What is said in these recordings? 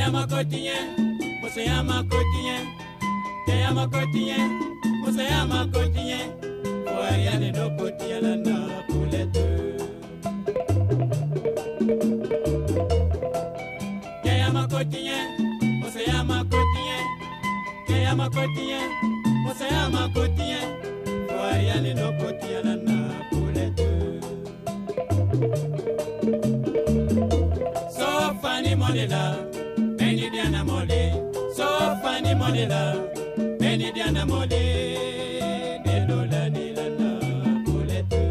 Te pour les. Te te les deux. So funny money. Diana ni Poulette.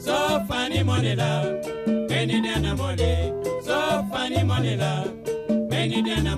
So funny money love. Diana so Diana